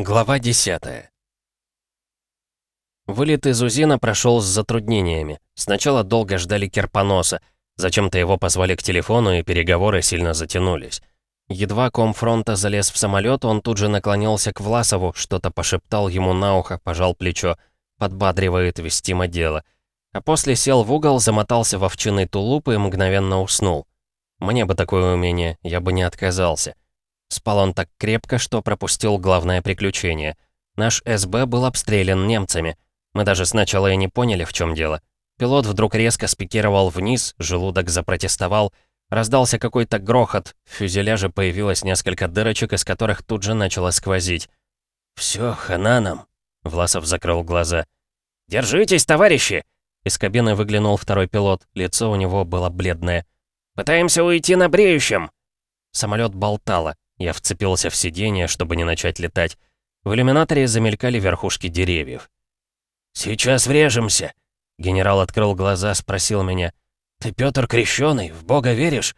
Глава 10 Вылет из Узина прошел с затруднениями. Сначала долго ждали Керпоноса. Зачем-то его позвали к телефону, и переговоры сильно затянулись. Едва комфронта залез в самолет, он тут же наклонился к Власову, что-то пошептал ему на ухо, пожал плечо. Подбадривает вестимо дело. А после сел в угол, замотался в овчиный тулуп и мгновенно уснул. Мне бы такое умение, я бы не отказался. Спал он так крепко, что пропустил главное приключение. Наш СБ был обстрелян немцами. Мы даже сначала и не поняли, в чем дело. Пилот вдруг резко спикировал вниз, желудок запротестовал. Раздался какой-то грохот, в фюзеляже появилось несколько дырочек, из которых тут же начало сквозить. «Всё, хана нам!» Власов закрыл глаза. «Держитесь, товарищи!» Из кабины выглянул второй пилот, лицо у него было бледное. «Пытаемся уйти на бреющем!» Самолет болтало. Я вцепился в сиденье, чтобы не начать летать. В иллюминаторе замелькали верхушки деревьев. «Сейчас врежемся!» Генерал открыл глаза, спросил меня. «Ты Пётр Крещёный, в Бога веришь?»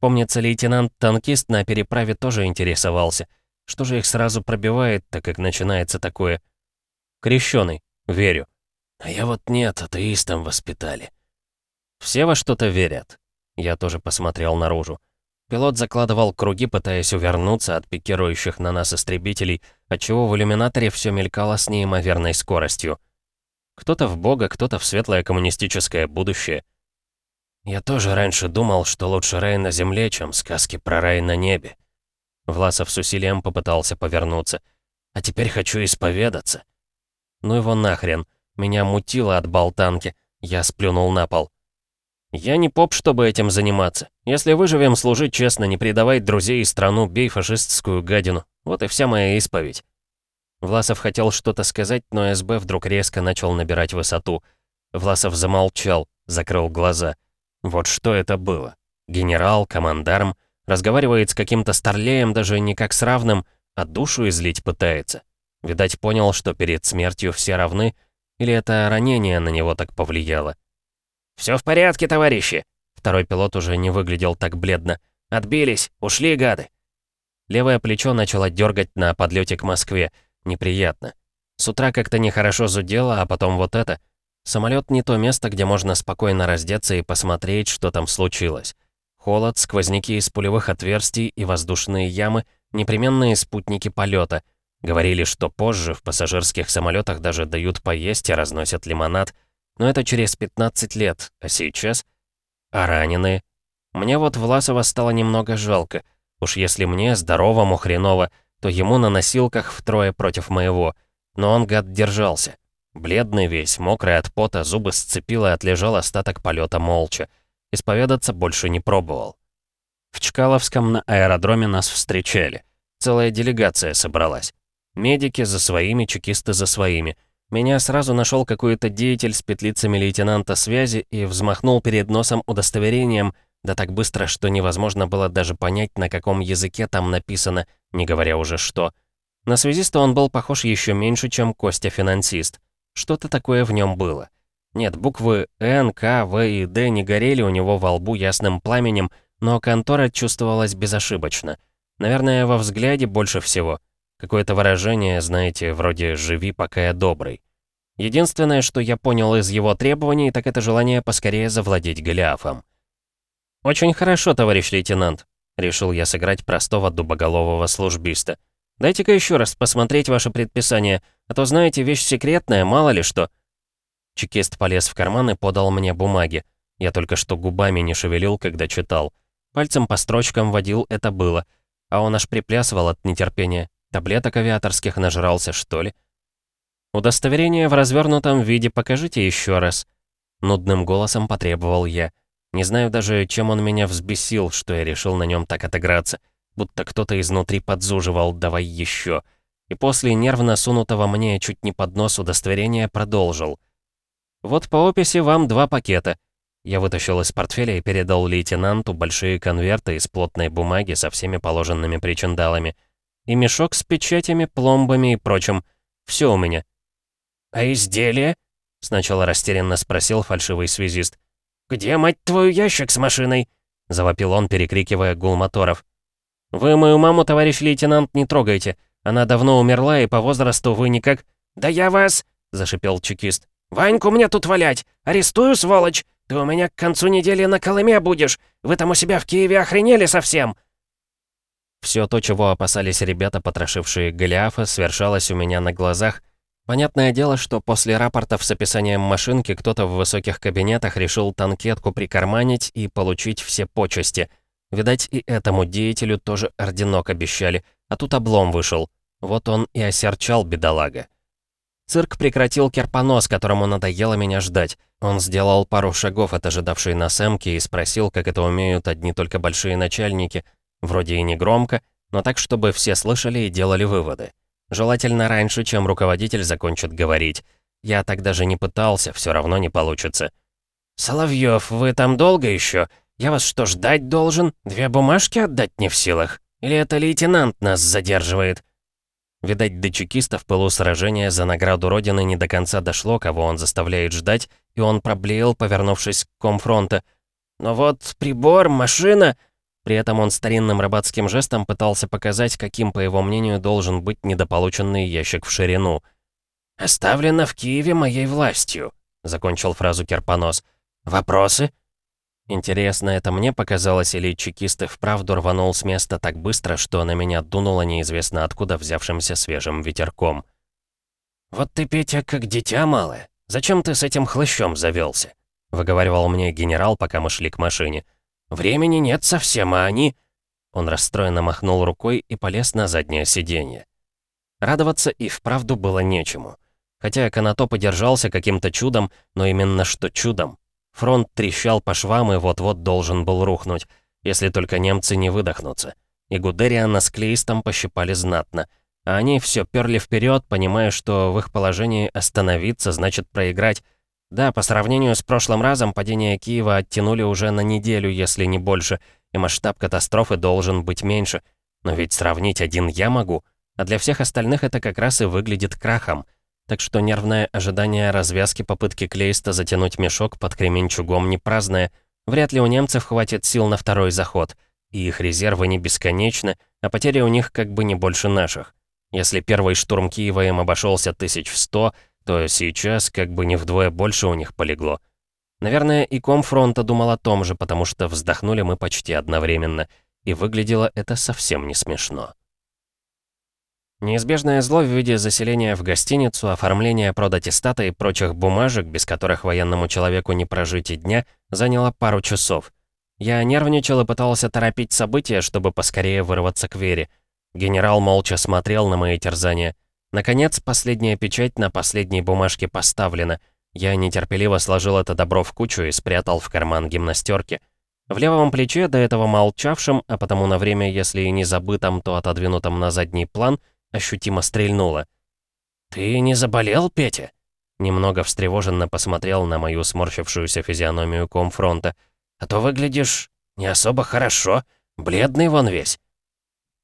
Помнится, лейтенант-танкист на переправе тоже интересовался. Что же их сразу пробивает, так как начинается такое? Крещёный, верю. А я вот нет, атеистом воспитали. Все во что-то верят. Я тоже посмотрел наружу. Пилот закладывал круги, пытаясь увернуться от пикирующих на нас истребителей, отчего в иллюминаторе все мелькало с неимоверной скоростью. Кто-то в бога, кто-то в светлое коммунистическое будущее. Я тоже раньше думал, что лучше рай на земле, чем сказки про рай на небе. Власов с усилием попытался повернуться. А теперь хочу исповедаться. Ну его нахрен. Меня мутило от болтанки. Я сплюнул на пол. «Я не поп, чтобы этим заниматься. Если выживем, служить честно, не предавай друзей и страну, бей фашистскую гадину. Вот и вся моя исповедь». Власов хотел что-то сказать, но СБ вдруг резко начал набирать высоту. Власов замолчал, закрыл глаза. Вот что это было. Генерал, командарм, разговаривает с каким-то старлеем даже не как с равным, а душу излить пытается. Видать, понял, что перед смертью все равны, или это ранение на него так повлияло. «Все в порядке, товарищи!» Второй пилот уже не выглядел так бледно. «Отбились! Ушли, гады!» Левое плечо начало дергать на подлете к Москве. Неприятно. С утра как-то нехорошо зудело, а потом вот это. Самолет не то место, где можно спокойно раздеться и посмотреть, что там случилось. Холод, сквозняки из пулевых отверстий и воздушные ямы — непременные спутники полета. Говорили, что позже в пассажирских самолетах даже дают поесть и разносят лимонад — но это через 15 лет, а сейчас? А раненые? Мне вот Власова стало немного жалко. Уж если мне, здоровому, хреново, то ему на носилках втрое против моего. Но он, гад, держался. Бледный весь, мокрый от пота, зубы сцепил и отлежал остаток полета молча. Исповедаться больше не пробовал. В Чкаловском на аэродроме нас встречали. Целая делегация собралась. Медики за своими, чекисты за своими. Меня сразу нашел какой-то деятель с петлицами лейтенанта связи и взмахнул перед носом удостоверением, да так быстро, что невозможно было даже понять, на каком языке там написано, не говоря уже что. На связиста он был похож еще меньше, чем Костя-финансист. Что-то такое в нем было. Нет, буквы Н, К, В и Д не горели у него во лбу ясным пламенем, но контора чувствовалась безошибочно. Наверное, во взгляде больше всего. Какое-то выражение, знаете, вроде «живи, пока я добрый». Единственное, что я понял из его требований, так это желание поскорее завладеть Голиафом. «Очень хорошо, товарищ лейтенант», — решил я сыграть простого дубоголового службиста. «Дайте-ка еще раз посмотреть ваше предписание, а то, знаете, вещь секретная, мало ли что». Чекист полез в карман и подал мне бумаги. Я только что губами не шевелил, когда читал. Пальцем по строчкам водил, это было. А он аж приплясывал от нетерпения. Таблеток авиаторских нажрался, что ли? «Удостоверение в развернутом виде покажите еще раз», — нудным голосом потребовал я. Не знаю даже, чем он меня взбесил, что я решил на нем так отыграться, будто кто-то изнутри подзуживал «давай еще». И после нервно сунутого мне чуть не под нос удостоверения продолжил. «Вот по описи вам два пакета». Я вытащил из портфеля и передал лейтенанту большие конверты из плотной бумаги со всеми положенными причиндалами — и мешок с печатями, пломбами и прочим. Все у меня». «А изделие?» — сначала растерянно спросил фальшивый связист. «Где, мать твою, ящик с машиной?» — завопил он, перекрикивая гул моторов. «Вы мою маму, товарищ лейтенант, не трогайте. Она давно умерла, и по возрасту вы никак...» «Да я вас...» — зашипел чекист. «Ваньку мне тут валять! Арестую, сволочь! Ты у меня к концу недели на Колыме будешь! Вы там у себя в Киеве охренели совсем!» Все то, чего опасались ребята, потрошившие Голиафа, свершалось у меня на глазах. Понятное дело, что после рапортов с описанием машинки кто-то в высоких кабинетах решил танкетку прикарманить и получить все почести. Видать, и этому деятелю тоже орденок обещали, а тут облом вышел. Вот он и осерчал, бедолага. Цирк прекратил керпонос, которому надоело меня ждать. Он сделал пару шагов от ожидавшей нас эмки и спросил, как это умеют одни только большие начальники. Вроде и не громко, но так, чтобы все слышали и делали выводы. Желательно раньше, чем руководитель закончит говорить. Я так даже не пытался, все равно не получится. «Соловьев, вы там долго еще? Я вас что, ждать должен? Две бумажки отдать не в силах? Или это лейтенант нас задерживает?» Видать, до чекистов полусражения за награду Родины не до конца дошло, кого он заставляет ждать, и он проблеял, повернувшись к комфронта. «Но вот прибор, машина...» При этом он старинным рыбацким жестом пытался показать, каким, по его мнению, должен быть недополученный ящик в ширину. «Оставлено в Киеве моей властью», — закончил фразу Керпонос. «Вопросы?» Интересно, это мне показалось, или чекист и вправду рванул с места так быстро, что на меня дунуло неизвестно откуда взявшимся свежим ветерком. «Вот ты, Петя, как дитя малое. Зачем ты с этим хлыщом завелся?» — выговаривал мне генерал, пока мы шли к машине. «Времени нет совсем, а они...» Он расстроенно махнул рукой и полез на заднее сиденье. Радоваться и вправду было нечему. Хотя Конотоп и держался каким-то чудом, но именно что чудом. Фронт трещал по швам и вот-вот должен был рухнуть, если только немцы не выдохнутся. И Гудериана с Клейстом пощипали знатно. А они все перли вперед, понимая, что в их положении остановиться значит проиграть. Да, по сравнению с прошлым разом падение Киева оттянули уже на неделю, если не больше, и масштаб катастрофы должен быть меньше. Но ведь сравнить один я могу, а для всех остальных это как раз и выглядит крахом — так что нервное ожидание развязки попытки Клейста затянуть мешок под кременчугом не праздное. Вряд ли у немцев хватит сил на второй заход. И их резервы не бесконечны, а потери у них как бы не больше наших. Если первый штурм Киева им обошелся тысяч в сто, то сейчас как бы не вдвое больше у них полегло. Наверное, и комфронта думал о том же, потому что вздохнули мы почти одновременно, и выглядело это совсем не смешно. Неизбежное зло в виде заселения в гостиницу, оформления продатистата и прочих бумажек, без которых военному человеку не прожить и дня, заняло пару часов. Я нервничал и пытался торопить события, чтобы поскорее вырваться к Вере. Генерал молча смотрел на мои терзания. Наконец, последняя печать на последней бумажке поставлена. Я нетерпеливо сложил это добро в кучу и спрятал в карман гимнастерки. В левом плече, до этого молчавшим, а потому на время, если и не забытом, то отодвинутом на задний план — ощутимо стрельнуло. «Ты не заболел, Петя?» Немного встревоженно посмотрел на мою сморщившуюся физиономию комфронта. «А то выглядишь не особо хорошо, бледный вон весь».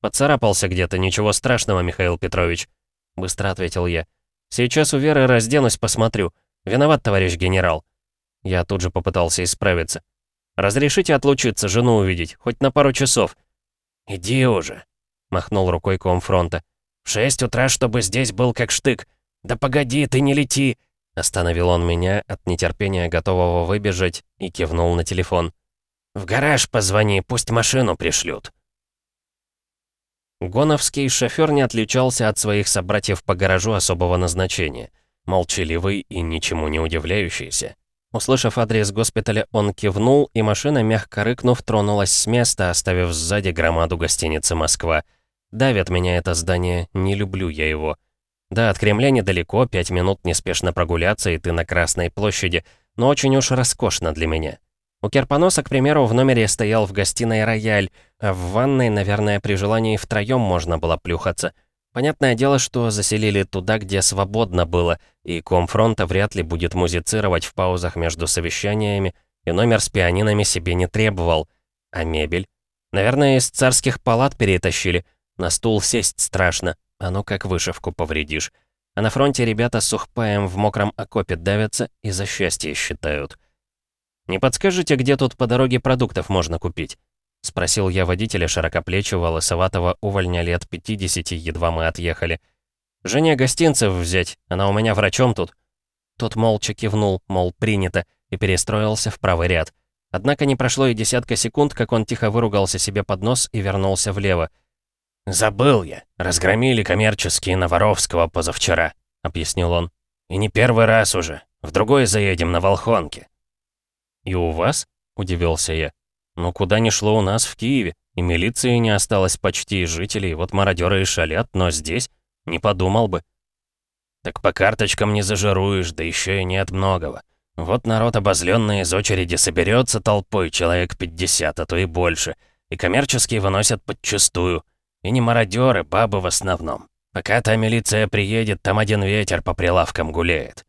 «Поцарапался где-то, ничего страшного, Михаил Петрович», — быстро ответил я. «Сейчас у Веры разденусь, посмотрю. Виноват, товарищ генерал». Я тут же попытался исправиться. «Разрешите отлучиться, жену увидеть, хоть на пару часов». «Иди уже», — махнул рукой комфронта. В шесть утра, чтобы здесь был как штык. Да погоди, ты не лети!» Остановил он меня от нетерпения, готового выбежать, и кивнул на телефон. «В гараж позвони, пусть машину пришлют». Гоновский шофер не отличался от своих собратьев по гаражу особого назначения. Молчаливый и ничему не удивляющийся. Услышав адрес госпиталя, он кивнул, и машина, мягко рыкнув, тронулась с места, оставив сзади громаду гостиницы «Москва». Давит меня это здание, не люблю я его. Да, от Кремля недалеко, пять минут неспешно прогуляться, и ты на Красной площади, но очень уж роскошно для меня. У Керпоноса, к примеру, в номере стоял в гостиной рояль, а в ванной, наверное, при желании втроем можно было плюхаться. Понятное дело, что заселили туда, где свободно было, и комфронта вряд ли будет музицировать в паузах между совещаниями, и номер с пианинами себе не требовал. А мебель? Наверное, из царских палат перетащили, на стул сесть страшно, а ну как вышивку повредишь. А на фронте ребята сухпаем в мокром окопе давятся и за счастье считают. Не подскажете, где тут по дороге продуктов можно купить? Спросил я водителя широкоплечего, лысоватого увольня лет 50, едва мы отъехали. «Жене гостинцев взять, она у меня врачом тут». Тот молча кивнул, мол, принято, и перестроился в правый ряд. Однако не прошло и десятка секунд, как он тихо выругался себе под нос и вернулся влево. «Забыл я. Разгромили коммерческие на Воровского позавчера», — объяснил он. «И не первый раз уже. В другой заедем на Волхонке». «И у вас?» — удивился я. «Ну куда ни шло у нас в Киеве, и милиции не осталось почти, и жителей, вот мародеры и шалят, но здесь не подумал бы». «Так по карточкам не зажируешь, да еще и нет многого. Вот народ обозленный из очереди соберется толпой, человек 50, а то и больше, и коммерческие выносят подчистую. И не мародеры, бабы в основном. Пока та милиция приедет, там один ветер по прилавкам гуляет».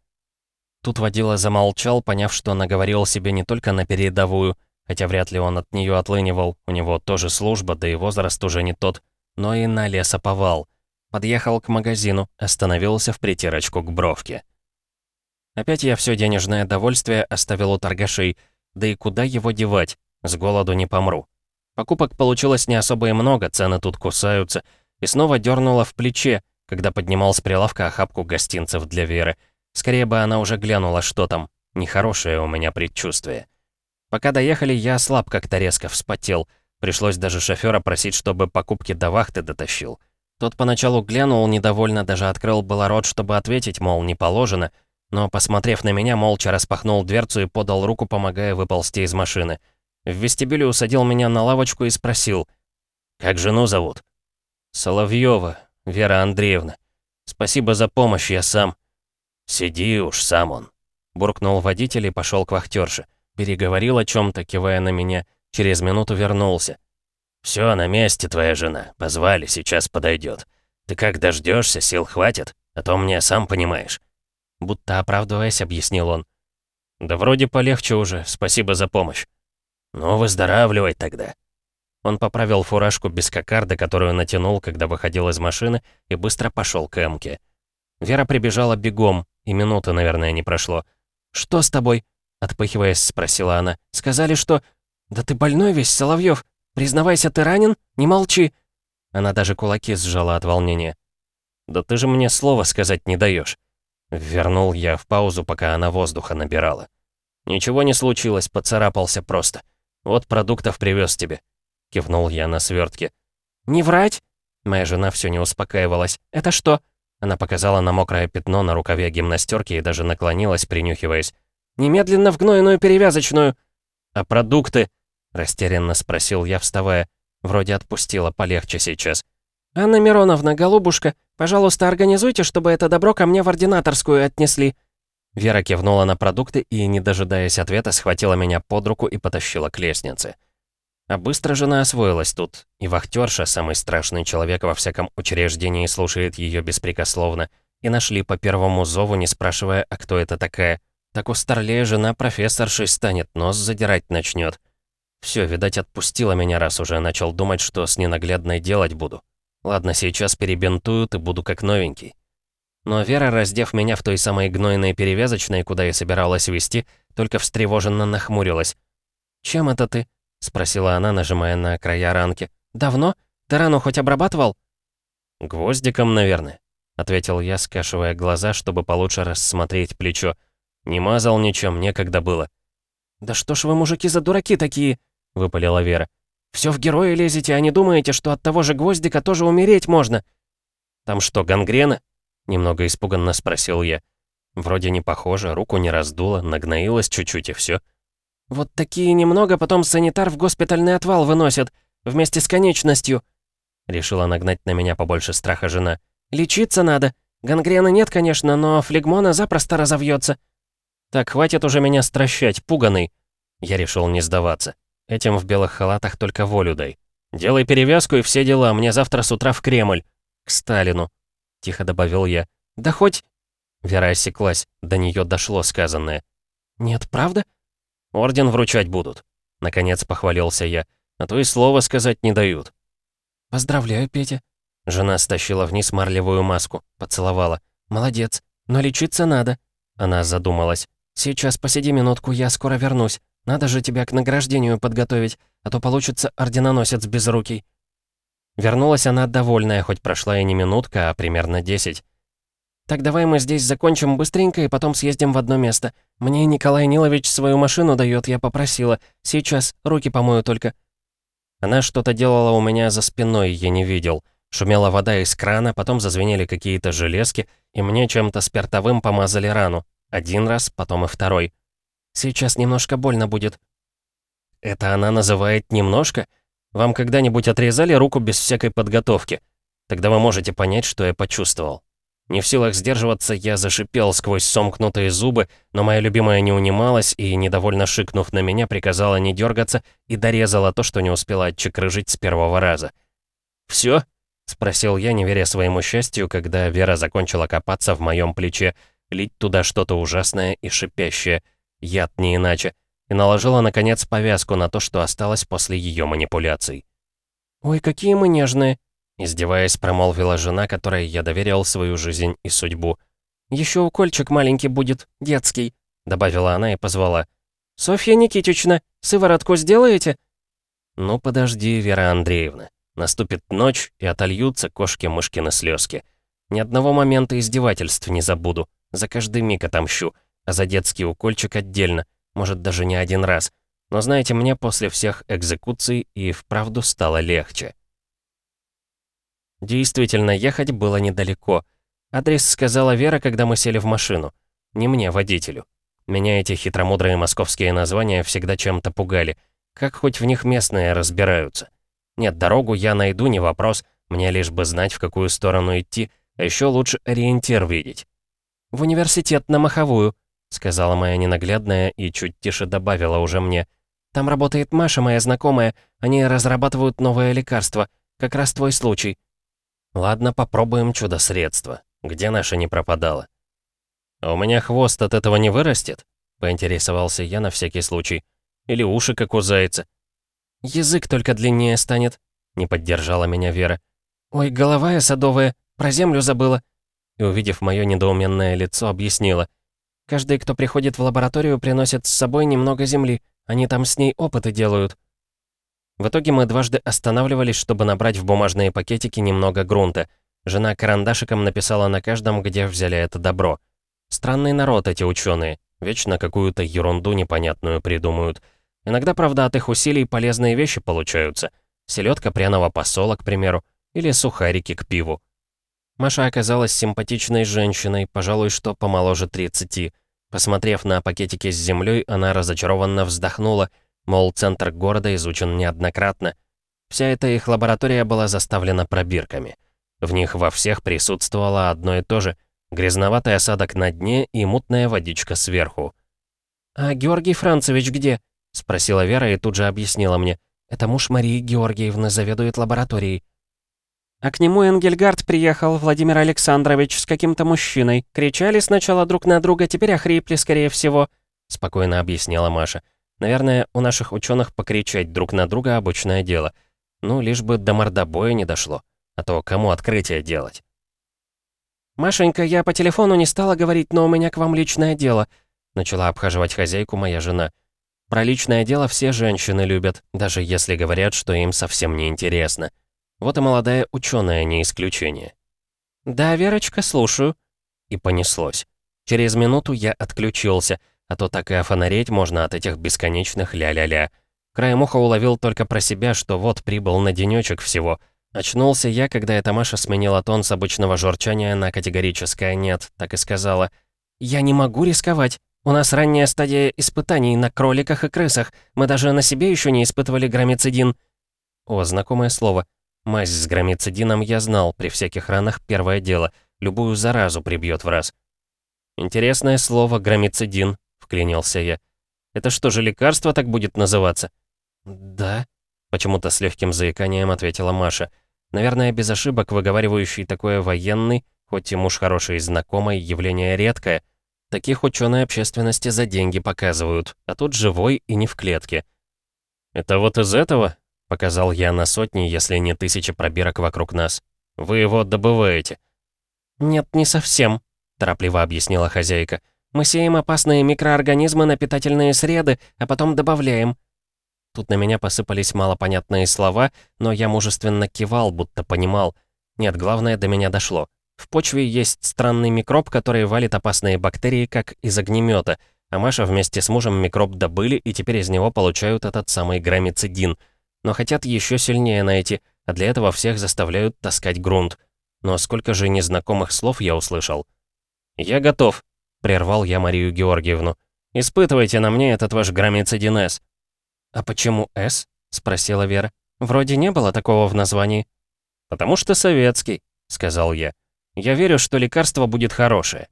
Тут водила замолчал, поняв, что наговорил себе не только на передовую, хотя вряд ли он от нее отлынивал, у него тоже служба, да и возраст уже не тот, но и на лесоповал. Подъехал к магазину, остановился в притирочку к бровке. Опять я все денежное довольствие оставил у торгашей, да и куда его девать, с голоду не помру. Покупок получилось не особо и много, цены тут кусаются, и снова дернула в плече, когда поднимал с прилавка охапку гостинцев для Веры. Скорее бы она уже глянула, что там. Нехорошее у меня предчувствие. Пока доехали, я слаб как-то резко вспотел. Пришлось даже шофера просить, чтобы покупки до вахты дотащил. Тот поначалу глянул недовольно, даже открыл было рот, чтобы ответить, мол, не положено, но, посмотрев на меня, молча распахнул дверцу и подал руку, помогая выползти из машины. В вестибюле усадил меня на лавочку и спросил, «Как жену зовут?» «Соловьева, Вера Андреевна. Спасибо за помощь, я сам». «Сиди уж, сам он», — буркнул водитель и пошел к вахтерше. Переговорил о чем то кивая на меня, через минуту вернулся. «Все, на месте твоя жена. Позвали, сейчас подойдет. Ты как дождешься, сил хватит? А то мне, сам понимаешь». Будто оправдываясь, объяснил он. «Да вроде полегче уже, спасибо за помощь». «Ну, выздоравливай тогда». Он поправил фуражку без кокарды, которую натянул, когда выходил из машины, и быстро пошел к Эмке. Вера прибежала бегом, и минуты, наверное, не прошло. «Что с тобой?» — отпыхиваясь, спросила она. «Сказали, что...» «Да ты больной весь, Соловьев. Признавайся, ты ранен? Не молчи!» Она даже кулаки сжала от волнения. «Да ты же мне слова сказать не даешь. Вернул я в паузу, пока она воздуха набирала. «Ничего не случилось, поцарапался просто. Вот продуктов привез тебе». Кивнул я на свертке. «Не врать?» Моя жена все не успокаивалась. «Это что?» Она показала на мокрое пятно на рукаве гимнастерки и даже наклонилась, принюхиваясь. «Немедленно в гнойную перевязочную!» «А продукты?» Растерянно спросил я, вставая. Вроде отпустила, полегче сейчас. «Анна Мироновна, голубушка, пожалуйста, организуйте, чтобы это добро ко мне в ординаторскую отнесли». Вера кивнула на продукты и, не дожидаясь ответа, схватила меня под руку и потащила к лестнице. А быстро жена освоилась тут, и вахтерша, самый страшный человек во всяком учреждении, слушает ее беспрекословно, и нашли по первому зову, не спрашивая, а кто это такая. Так у старлея жена профессоршей станет, нос задирать начнет. Все, видать, отпустила меня, раз уже начал думать, что с ненаглядной делать буду. Ладно, сейчас перебинтуют и буду как новенький. Но Вера, раздев меня в той самой гнойной перевязочной, куда я собиралась вести, только встревоженно нахмурилась. «Чем это ты?» — спросила она, нажимая на края ранки. «Давно? Ты рану хоть обрабатывал?» «Гвоздиком, наверное», — ответил я, скашивая глаза, чтобы получше рассмотреть плечо. «Не мазал ничем, некогда было». «Да что ж вы, мужики, за дураки такие?» — выпалила Вера. Все в герои лезете, а не думаете, что от того же гвоздика тоже умереть можно?» «Там что, гангрена?» — немного испуганно спросил я. Вроде не похоже, руку не раздуло, нагноилась чуть-чуть и все. «Вот такие немного потом санитар в госпитальный отвал выносят, вместе с конечностью». Решила нагнать на меня побольше страха жена. «Лечиться надо. Гангрены нет, конечно, но флегмона запросто разовьется. «Так, хватит уже меня стращать, пуганый». Я решил не сдаваться. Этим в белых халатах только волю дай. Делай перевязку и все дела, мне завтра с утра в Кремль. К Сталину. Тихо добавил я. Да хоть... Вера осеклась, до нее дошло сказанное. «Нет, правда?» «Орден вручать будут», — наконец похвалился я. «А то и слова сказать не дают». «Поздравляю, Петя». Жена стащила вниз марлевую маску, поцеловала. «Молодец, но лечиться надо». Она задумалась. «Сейчас посиди минутку, я скоро вернусь. Надо же тебя к награждению подготовить, а то получится орденоносец безрукий». Вернулась она довольная, хоть прошла и не минутка, а примерно десять. «Так давай мы здесь закончим быстренько и потом съездим в одно место. Мне Николай Нилович свою машину дает, я попросила. Сейчас, руки помою только». Она что-то делала у меня за спиной, я не видел. Шумела вода из крана, потом зазвенели какие-то железки, и мне чем-то спиртовым помазали рану. Один раз, потом и второй. «Сейчас немножко больно будет». «Это она называет немножко? Вам когда-нибудь отрезали руку без всякой подготовки? Тогда вы можете понять, что я почувствовал». Не в силах сдерживаться, я зашипел сквозь сомкнутые зубы, но моя любимая не унималась и, недовольно шикнув на меня, приказала не дергаться и дорезала то, что не успела отчекрыжить с первого раза. «Всё?» — спросил я, не веря своему счастью, когда Вера закончила копаться в моем плече, лить туда что-то ужасное и шипящее, яд не иначе, и наложила, наконец, повязку на то, что осталось после ее манипуляций. «Ой, какие мы нежные!» Издеваясь, промолвила жена, которой я доверил свою жизнь и судьбу. «Еще укольчик маленький будет, детский», — добавила она и позвала. «Софья Никитична, сыворотку сделаете?» «Ну, подожди, Вера Андреевна. Наступит ночь, и отольются кошки-мышкины слезки. Ни одного момента издевательств не забуду. За каждый миг отомщу. А за детский укольчик отдельно. Может, даже не один раз. Но знаете, мне после всех экзекуций и вправду стало легче». Действительно, ехать было недалеко. Адрес сказала Вера, когда мы сели в машину. Не мне, водителю. Меня эти хитромудрые московские названия всегда чем-то пугали. Как хоть в них местные разбираются. Нет, дорогу я найду, не вопрос. Мне лишь бы знать, в какую сторону идти, а еще лучше ориентир видеть. «В университет на Маховую», — сказала моя ненаглядная и чуть тише добавила уже мне. «Там работает Маша, моя знакомая. Они разрабатывают новое лекарство. Как раз твой случай. Ладно, попробуем чудо-средство. Где наша не пропадала? А у меня хвост от этого не вырастет? Поинтересовался я на всякий случай. Или уши, как у зайца. Язык только длиннее станет, не поддержала меня Вера. Ой, голова я садовая, про землю забыла. И увидев мое недоуменное лицо, объяснила. Каждый, кто приходит в лабораторию, приносит с собой немного земли. Они там с ней опыты делают. В итоге мы дважды останавливались, чтобы набрать в бумажные пакетики немного грунта. Жена карандашиком написала на каждом, где взяли это добро. Странный народ эти ученые. Вечно какую-то ерунду непонятную придумают. Иногда, правда, от их усилий полезные вещи получаются. Селедка пряного посола, к примеру, или сухарики к пиву. Маша оказалась симпатичной женщиной, пожалуй, что помоложе 30. Посмотрев на пакетики с землей, она разочарованно вздохнула — Мол, центр города изучен неоднократно. Вся эта их лаборатория была заставлена пробирками. В них во всех присутствовало одно и то же — грязноватый осадок на дне и мутная водичка сверху. «А Георгий Францевич где?» — спросила Вера и тут же объяснила мне. «Это муж Марии Георгиевны, заведует лабораторией». А к нему Энгельгард приехал, Владимир Александрович, с каким-то мужчиной. Кричали сначала друг на друга, теперь охрипли, скорее всего», — спокойно объяснила Маша. Наверное, у наших ученых покричать друг на друга обычное дело. Ну, лишь бы до мордобоя не дошло. А то кому открытие делать? «Машенька, я по телефону не стала говорить, но у меня к вам личное дело», начала обхаживать хозяйку моя жена. Про личное дело все женщины любят, даже если говорят, что им совсем не интересно. Вот и молодая ученая не исключение. «Да, Верочка, слушаю». И понеслось. Через минуту я отключился — а то так и офонареть можно от этих бесконечных ля-ля-ля. Краем уха уловил только про себя, что вот прибыл на денечек всего. Очнулся я, когда эта Маша сменила тон с обычного журчания на категорическое «нет», так и сказала. «Я не могу рисковать. У нас ранняя стадия испытаний на кроликах и крысах. Мы даже на себе еще не испытывали грамицидин». О, знакомое слово. Мазь с грамицидином я знал, при всяких ранах первое дело. Любую заразу прибьет в раз. Интересное слово «грамицидин», вклинился я. «Это что же, лекарство так будет называться?» «Да», — почему-то с легким заиканием ответила Маша. «Наверное, без ошибок выговаривающий такое военный, хоть и муж хороший и знакомый, явление редкое. Таких ученые общественности за деньги показывают, а тут живой и не в клетке». «Это вот из этого?» — показал я на сотни, если не тысячи пробирок вокруг нас. «Вы его добываете?» «Нет, не совсем», — торопливо объяснила хозяйка. Мы сеем опасные микроорганизмы на питательные среды, а потом добавляем». Тут на меня посыпались малопонятные слова, но я мужественно кивал, будто понимал. Нет, главное, до меня дошло. В почве есть странный микроб, который валит опасные бактерии, как из огнемета, а Маша вместе с мужем микроб добыли, и теперь из него получают этот самый грамицидин. Но хотят еще сильнее найти, а для этого всех заставляют таскать грунт. Но сколько же незнакомых слов я услышал. «Я готов», — прервал я Марию Георгиевну. «Испытывайте на мне этот ваш грамицидин С». «А почему С?» — спросила Вера. «Вроде не было такого в названии». «Потому что советский», — сказал я. «Я верю, что лекарство будет хорошее».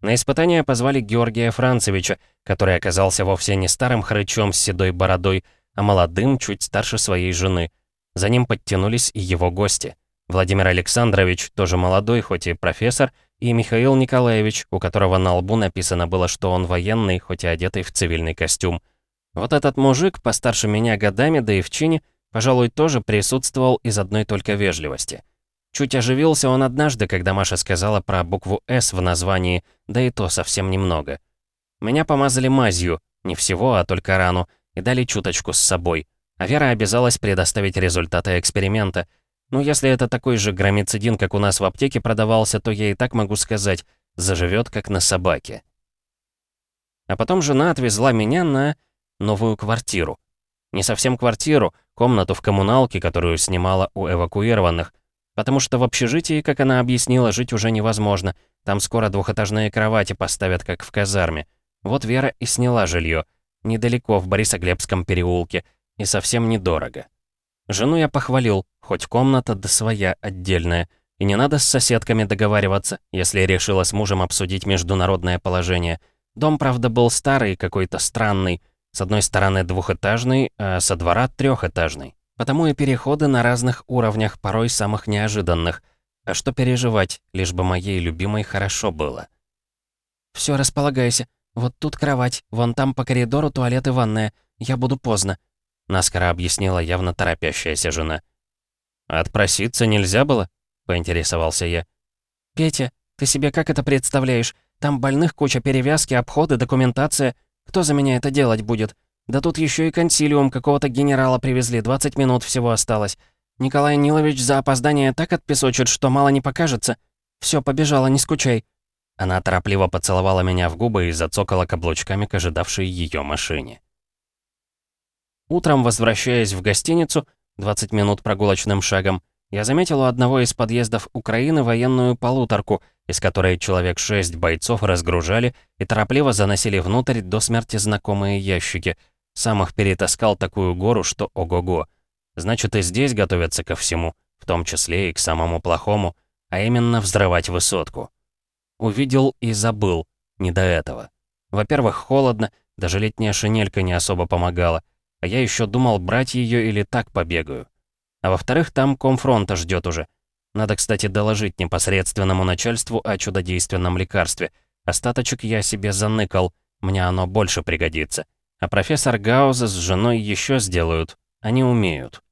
На испытание позвали Георгия Францевича, который оказался вовсе не старым хрычом с седой бородой, а молодым, чуть старше своей жены. За ним подтянулись и его гости. Владимир Александрович, тоже молодой, хоть и профессор, и Михаил Николаевич, у которого на лбу написано было, что он военный, хоть и одетый в цивильный костюм. Вот этот мужик, постарше меня годами, да и в чине, пожалуй, тоже присутствовал из одной только вежливости. Чуть оживился он однажды, когда Маша сказала про букву «С» в названии, да и то совсем немного. Меня помазали мазью, не всего, а только рану, и дали чуточку с собой. А Вера обязалась предоставить результаты эксперимента. Ну, если это такой же громицидин, как у нас в аптеке продавался, то я и так могу сказать, заживет как на собаке. А потом жена отвезла меня на новую квартиру. Не совсем квартиру, комнату в коммуналке, которую снимала у эвакуированных. Потому что в общежитии, как она объяснила, жить уже невозможно. Там скоро двухэтажные кровати поставят, как в казарме. Вот Вера и сняла жилье. Недалеко, в Борисоглебском переулке. И совсем недорого. Жену я похвалил, хоть комната да своя отдельная. И не надо с соседками договариваться, если решила с мужем обсудить международное положение. Дом, правда, был старый, какой-то странный. С одной стороны двухэтажный, а со двора трехэтажный. Потому и переходы на разных уровнях, порой самых неожиданных. А что переживать, лишь бы моей любимой хорошо было. «Все, располагайся. Вот тут кровать, вон там по коридору туалет и ванная. Я буду поздно», — наскоро объяснила явно торопящаяся жена. «Отпроситься нельзя было?» — поинтересовался я. «Петя, ты себе как это представляешь? Там больных куча перевязки, обходы, документация. Кто за меня это делать будет? Да тут еще и консилиум какого-то генерала привезли, 20 минут всего осталось. Николай Нилович за опоздание так отпесочит, что мало не покажется. Все, побежала, не скучай». Она торопливо поцеловала меня в губы и зацокала каблучками к ожидавшей ее машине. Утром, возвращаясь в гостиницу, 20 минут прогулочным шагом, я заметил у одного из подъездов Украины военную полуторку, из которой человек шесть бойцов разгружали и торопливо заносили внутрь до смерти знакомые ящики. Сам их перетаскал такую гору, что ого-го. Значит, и здесь готовятся ко всему, в том числе и к самому плохому, а именно взрывать высотку. Увидел и забыл, не до этого. Во-первых, холодно, даже летняя шинелька не особо помогала, а я еще думал, брать ее или так побегаю. А во-вторых, там комфронта ждет уже. Надо, кстати, доложить непосредственному начальству о чудодейственном лекарстве. Остаточек я себе заныкал, мне оно больше пригодится. А профессор Гауза с женой еще сделают. Они умеют.